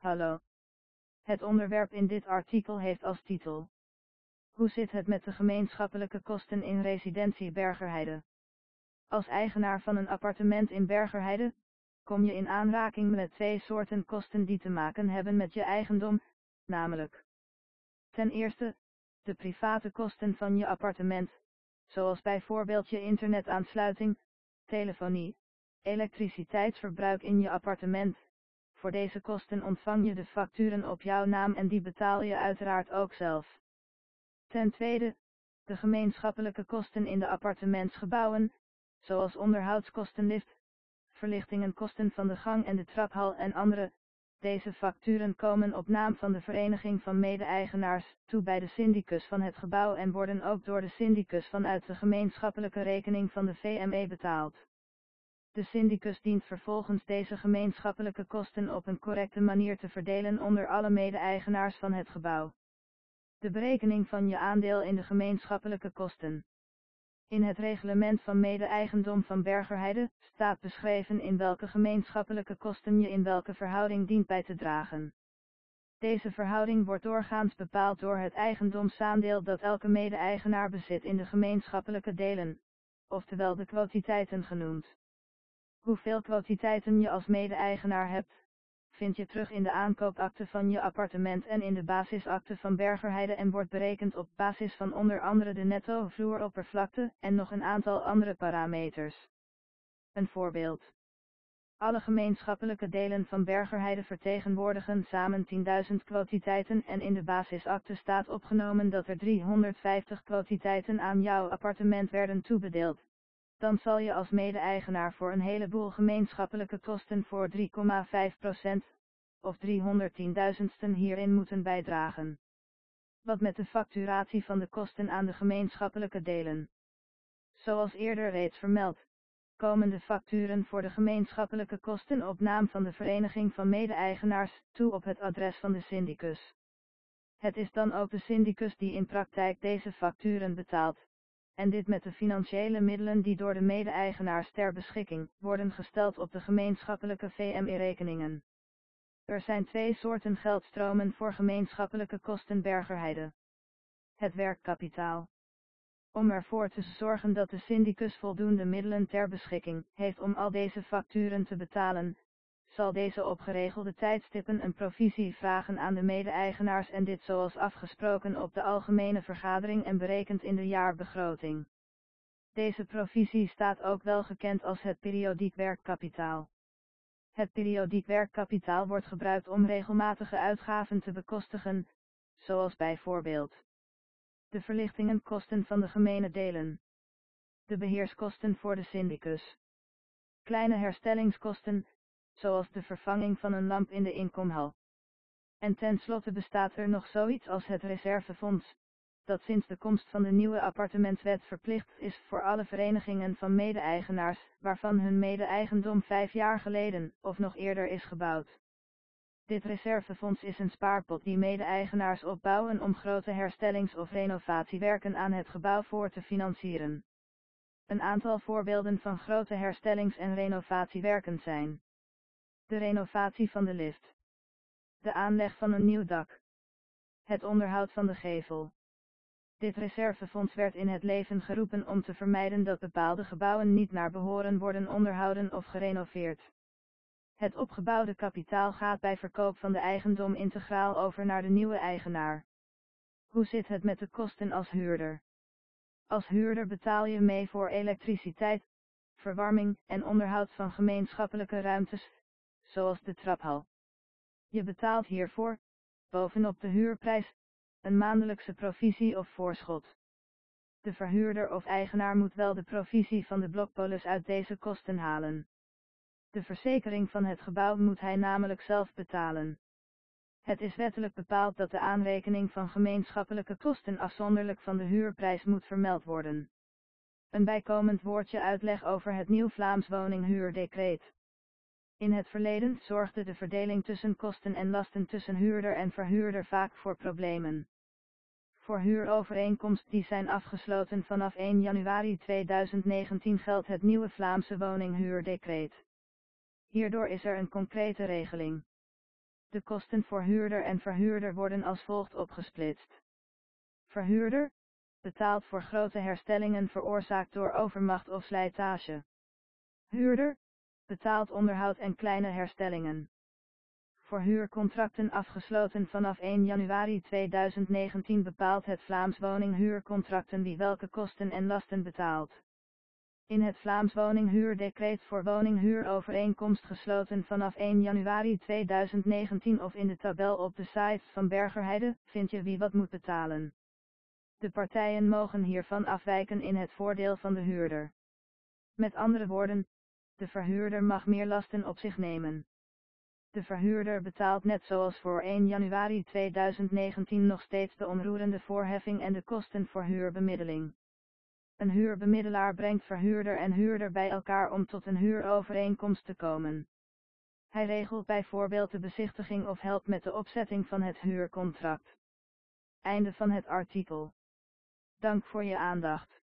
Hallo. Het onderwerp in dit artikel heeft als titel. Hoe zit het met de gemeenschappelijke kosten in residentie Bergerheide? Als eigenaar van een appartement in Bergerheide, kom je in aanraking met twee soorten kosten die te maken hebben met je eigendom, namelijk ten eerste, de private kosten van je appartement, zoals bijvoorbeeld je internetaansluiting, telefonie, elektriciteitsverbruik in je appartement. Voor deze kosten ontvang je de facturen op jouw naam en die betaal je uiteraard ook zelf. Ten tweede, de gemeenschappelijke kosten in de appartementsgebouwen, zoals onderhoudskosten lift, verlichtingen kosten van de gang en de traphal en andere. Deze facturen komen op naam van de Vereniging van Mede-eigenaars toe bij de syndicus van het gebouw en worden ook door de syndicus vanuit de gemeenschappelijke rekening van de VME betaald. De syndicus dient vervolgens deze gemeenschappelijke kosten op een correcte manier te verdelen onder alle mede-eigenaars van het gebouw. De berekening van je aandeel in de gemeenschappelijke kosten. In het reglement van mede-eigendom van Bergerheide staat beschreven in welke gemeenschappelijke kosten je in welke verhouding dient bij te dragen. Deze verhouding wordt doorgaans bepaald door het eigendomsaandeel dat elke mede-eigenaar bezit in de gemeenschappelijke delen, oftewel de kwantiteiten genoemd. Hoeveel kwantiteiten je als mede-eigenaar hebt, vind je terug in de aankoopakte van je appartement en in de basisakte van Bergerheide en wordt berekend op basis van onder andere de netto vloeroppervlakte en nog een aantal andere parameters. Een voorbeeld. Alle gemeenschappelijke delen van Bergerheide vertegenwoordigen samen 10.000 kwantiteiten en in de basisakte staat opgenomen dat er 350 kwantiteiten aan jouw appartement werden toebedeeld dan zal je als mede-eigenaar voor een heleboel gemeenschappelijke kosten voor 3,5% of 310.000ste hierin moeten bijdragen. Wat met de facturatie van de kosten aan de gemeenschappelijke delen. Zoals eerder reeds vermeld, komen de facturen voor de gemeenschappelijke kosten op naam van de Vereniging van Mede-eigenaars toe op het adres van de syndicus. Het is dan ook de syndicus die in praktijk deze facturen betaalt en dit met de financiële middelen die door de mede-eigenaars ter beschikking worden gesteld op de gemeenschappelijke VME-rekeningen. Er zijn twee soorten geldstromen voor gemeenschappelijke kosten Bergerheide. Het werkkapitaal. Om ervoor te zorgen dat de syndicus voldoende middelen ter beschikking heeft om al deze facturen te betalen, zal deze op geregelde tijdstippen een provisie vragen aan de mede-eigenaars en dit zoals afgesproken op de algemene vergadering en berekend in de jaarbegroting. Deze provisie staat ook wel gekend als het periodiek werkkapitaal. Het periodiek werkkapitaal wordt gebruikt om regelmatige uitgaven te bekostigen, zoals bijvoorbeeld de verlichtingenkosten van de gemene delen, de beheerskosten voor de syndicus, kleine herstellingskosten, zoals de vervanging van een lamp in de inkomhal. En tenslotte bestaat er nog zoiets als het reservefonds, dat sinds de komst van de nieuwe appartementswet verplicht is voor alle verenigingen van mede-eigenaars, waarvan hun mede-eigendom vijf jaar geleden of nog eerder is gebouwd. Dit reservefonds is een spaarpot die mede-eigenaars opbouwen om grote herstellings- of renovatiewerken aan het gebouw voor te financieren. Een aantal voorbeelden van grote herstellings- en renovatiewerken zijn de renovatie van de lift. De aanleg van een nieuw dak. Het onderhoud van de gevel. Dit reservefonds werd in het leven geroepen om te vermijden dat bepaalde gebouwen niet naar behoren worden onderhouden of gerenoveerd. Het opgebouwde kapitaal gaat bij verkoop van de eigendom integraal over naar de nieuwe eigenaar. Hoe zit het met de kosten als huurder? Als huurder betaal je mee voor elektriciteit, verwarming en onderhoud van gemeenschappelijke ruimtes, zoals de traphal. Je betaalt hiervoor, bovenop de huurprijs, een maandelijkse provisie of voorschot. De verhuurder of eigenaar moet wel de provisie van de blokpolis uit deze kosten halen. De verzekering van het gebouw moet hij namelijk zelf betalen. Het is wettelijk bepaald dat de aanrekening van gemeenschappelijke kosten afzonderlijk van de huurprijs moet vermeld worden. Een bijkomend woordje uitleg over het Nieuw Vlaams Woninghuurdecreet. In het verleden zorgde de verdeling tussen kosten en lasten tussen huurder en verhuurder vaak voor problemen. Voor huurovereenkomsten die zijn afgesloten vanaf 1 januari 2019 geldt het nieuwe Vlaamse woninghuurdecreet. Hierdoor is er een concrete regeling. De kosten voor huurder en verhuurder worden als volgt opgesplitst. Verhuurder betaalt voor grote herstellingen veroorzaakt door overmacht of slijtage. Huurder betaalt onderhoud en kleine herstellingen. Voor huurcontracten afgesloten vanaf 1 januari 2019 bepaalt het Vlaams woninghuurcontracten wie welke kosten en lasten betaalt. In het Vlaams woninghuurdecreet voor woninghuurovereenkomst gesloten vanaf 1 januari 2019 of in de tabel op de site van Bergerheide vind je wie wat moet betalen. De partijen mogen hiervan afwijken in het voordeel van de huurder. Met andere woorden, de verhuurder mag meer lasten op zich nemen. De verhuurder betaalt net zoals voor 1 januari 2019 nog steeds de onroerende voorheffing en de kosten voor huurbemiddeling. Een huurbemiddelaar brengt verhuurder en huurder bij elkaar om tot een huurovereenkomst te komen. Hij regelt bijvoorbeeld de bezichtiging of helpt met de opzetting van het huurcontract. Einde van het artikel. Dank voor je aandacht.